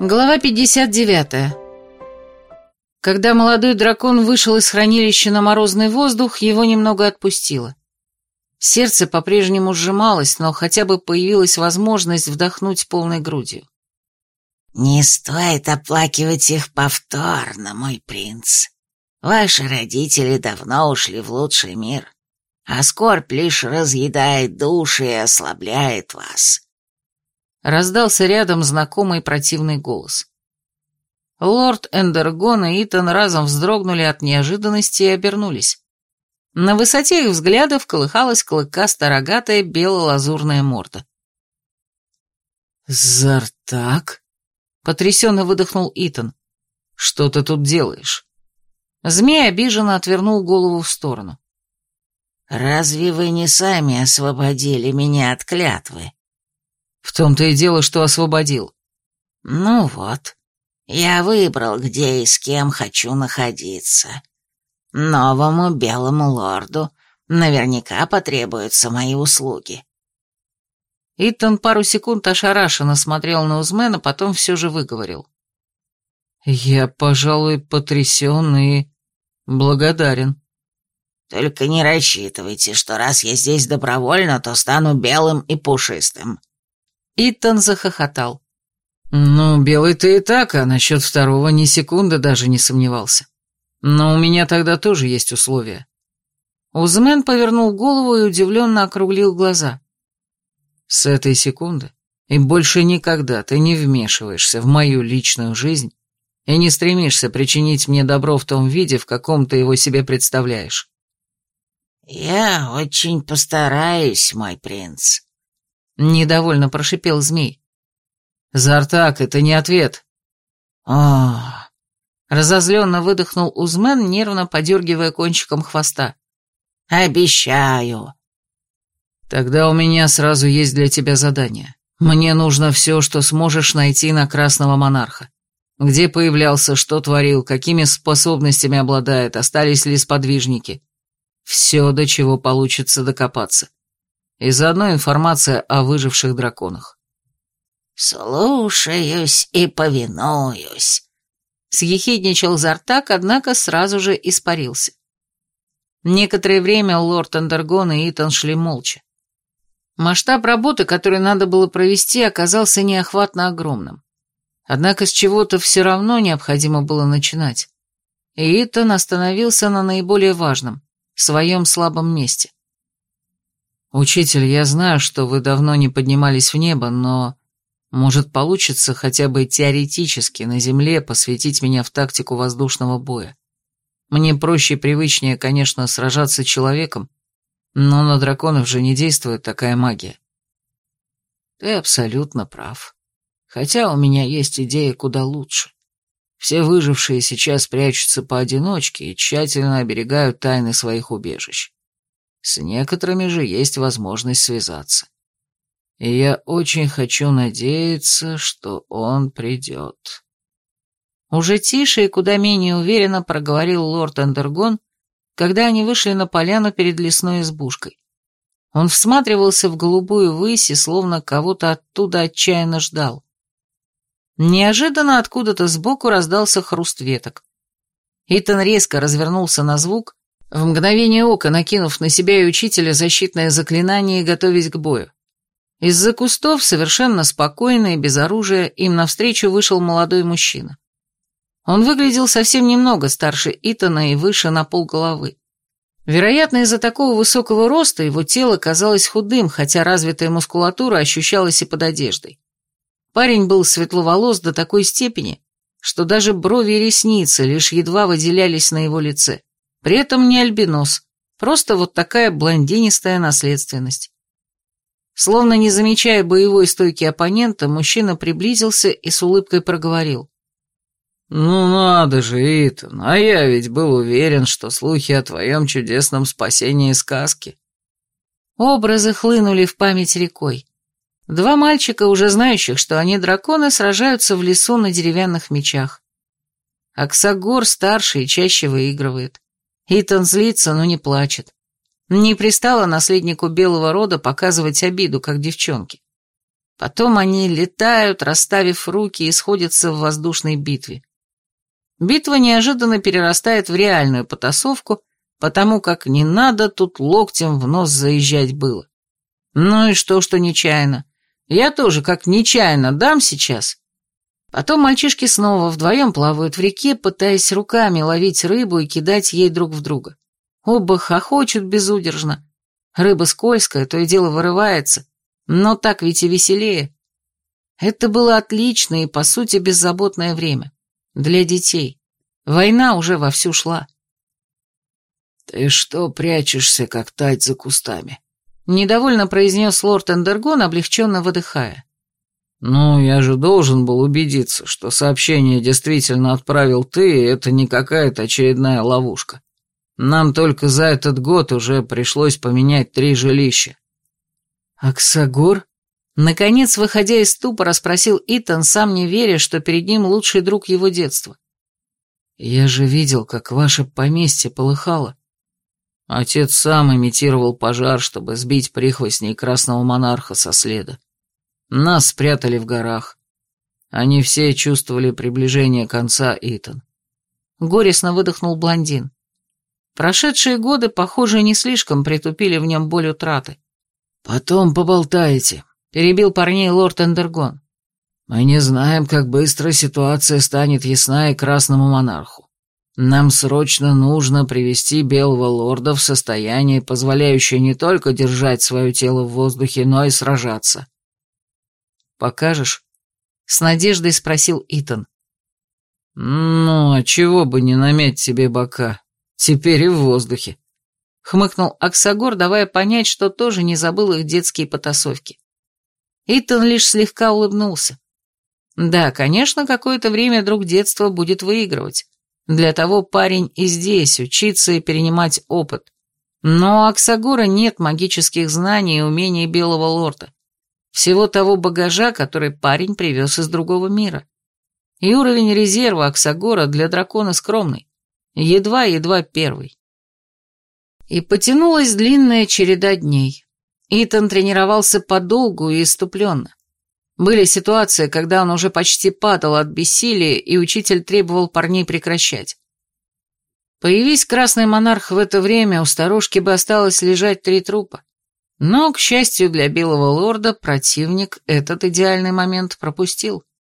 Глава 59. Когда молодой дракон вышел из хранилища на морозный воздух, его немного отпустило. Сердце по-прежнему сжималось, но хотя бы появилась возможность вдохнуть полной грудью. «Не стоит оплакивать их повторно, мой принц. Ваши родители давно ушли в лучший мир, а скорбь лишь разъедает души и ослабляет вас. Раздался рядом знакомый противный голос. Лорд Эндергон и Итан разом вздрогнули от неожиданности и обернулись. На высоте их взглядов колыхалась клыкасто-рогатая бело-лазурная морда. «Зартак?» — потрясенно выдохнул Итан. «Что ты тут делаешь?» Змей обиженно отвернул голову в сторону. «Разве вы не сами освободили меня от клятвы?» В том-то и дело, что освободил. Ну вот, я выбрал, где и с кем хочу находиться. Новому белому лорду наверняка потребуются мои услуги. Итан пару секунд ошарашенно смотрел на Узмена, потом все же выговорил. «Я, пожалуй, потрясен и благодарен». «Только не рассчитывайте, что раз я здесь добровольно, то стану белым и пушистым. Итан захохотал. «Ну, белый ты и так, а насчет второго ни секунды даже не сомневался. Но у меня тогда тоже есть условия». Узмен повернул голову и удивленно округлил глаза. «С этой секунды и больше никогда ты не вмешиваешься в мою личную жизнь и не стремишься причинить мне добро в том виде, в каком ты его себе представляешь». «Я очень постараюсь, мой принц», Недовольно прошипел змей. «Зартак, это не ответ». О, Разозленно выдохнул Узмен, нервно подергивая кончиком хвоста. «Обещаю». «Тогда у меня сразу есть для тебя задание. Мне нужно все, что сможешь найти на Красного Монарха. Где появлялся, что творил, какими способностями обладает, остались ли сподвижники. Все, до чего получится докопаться и заодно информация о выживших драконах. «Слушаюсь и повинуюсь», — съехидничал Зартак, однако сразу же испарился. Некоторое время лорд Андергон и Итан шли молча. Масштаб работы, который надо было провести, оказался неохватно огромным. Однако с чего-то все равно необходимо было начинать. И Итан остановился на наиболее важном, своем слабом месте. «Учитель, я знаю, что вы давно не поднимались в небо, но, может, получится хотя бы теоретически на Земле посвятить меня в тактику воздушного боя. Мне проще и привычнее, конечно, сражаться человеком, но на драконов же не действует такая магия». «Ты абсолютно прав. Хотя у меня есть идея куда лучше. Все выжившие сейчас прячутся поодиночке и тщательно оберегают тайны своих убежищ. С некоторыми же есть возможность связаться. И я очень хочу надеяться, что он придет. Уже тише и куда менее уверенно проговорил лорд Эндергон, когда они вышли на поляну перед лесной избушкой. Он всматривался в голубую высь и словно кого-то оттуда отчаянно ждал. Неожиданно откуда-то сбоку раздался хруст веток. Итан резко развернулся на звук в мгновение ока накинув на себя и учителя защитное заклинание и готовясь к бою. Из-за кустов, совершенно спокойно и без оружия, им навстречу вышел молодой мужчина. Он выглядел совсем немного старше Итана и выше на полголовы. Вероятно, из-за такого высокого роста его тело казалось худым, хотя развитая мускулатура ощущалась и под одеждой. Парень был светловолос до такой степени, что даже брови и ресницы лишь едва выделялись на его лице. При этом не альбинос, просто вот такая блондинистая наследственность. Словно не замечая боевой стойки оппонента, мужчина приблизился и с улыбкой проговорил. «Ну надо же, Итан, а я ведь был уверен, что слухи о твоем чудесном спасении сказки». Образы хлынули в память рекой. Два мальчика, уже знающих, что они драконы, сражаются в лесу на деревянных мечах. Аксагор старший чаще выигрывает. Итан злится, но не плачет. Не пристало наследнику белого рода показывать обиду, как девчонки. Потом они летают, расставив руки, и сходятся в воздушной битве. Битва неожиданно перерастает в реальную потасовку, потому как не надо тут локтем в нос заезжать было. Ну и что, что нечаянно? Я тоже как нечаянно дам сейчас. Потом мальчишки снова вдвоем плавают в реке, пытаясь руками ловить рыбу и кидать ей друг в друга. Оба хохочут безудержно. Рыба скользкая, то и дело вырывается, но так ведь и веселее. Это было отличное и, по сути, беззаботное время. Для детей. Война уже вовсю шла. «Ты что прячешься, как тать за кустами?» Недовольно произнес лорд Эндергон, облегченно выдыхая. «Ну, я же должен был убедиться, что сообщение действительно отправил ты, и это не какая-то очередная ловушка. Нам только за этот год уже пришлось поменять три жилища». «Аксагор?» Наконец, выходя из ступора, спросил Итан, сам не веря, что перед ним лучший друг его детства. «Я же видел, как ваше поместье полыхало. Отец сам имитировал пожар, чтобы сбить прихвостней красного монарха со следа. Нас спрятали в горах. Они все чувствовали приближение конца, Итан». Горестно выдохнул блондин. Прошедшие годы, похоже, не слишком притупили в нем боль утраты. «Потом поболтаете», — перебил парней лорд Эндергон. «Мы не знаем, как быстро ситуация станет ясна и Красному Монарху. Нам срочно нужно привести Белого Лорда в состояние, позволяющее не только держать свое тело в воздухе, но и сражаться». «Покажешь?» — с надеждой спросил Итан. «Ну, а чего бы не намять себе бока? Теперь и в воздухе хмыкнул Аксагор, давая понять, что тоже не забыл их детские потасовки. Итан лишь слегка улыбнулся. Да, конечно, какое-то время друг детства будет выигрывать. Для того парень и здесь, учиться и перенимать опыт. Но у Аксагора нет магических знаний и умений Белого Лорда. Всего того багажа, который парень привез из другого мира. И уровень резерва Аксагора для дракона скромный. Едва-едва первый. И потянулась длинная череда дней. Итан тренировался подолгу и иступленно. Были ситуации, когда он уже почти падал от бессилия, и учитель требовал парней прекращать. Появись красный монарх в это время, у старушки бы осталось лежать три трупа. Но, к счастью для белого лорда, противник этот идеальный момент пропустил.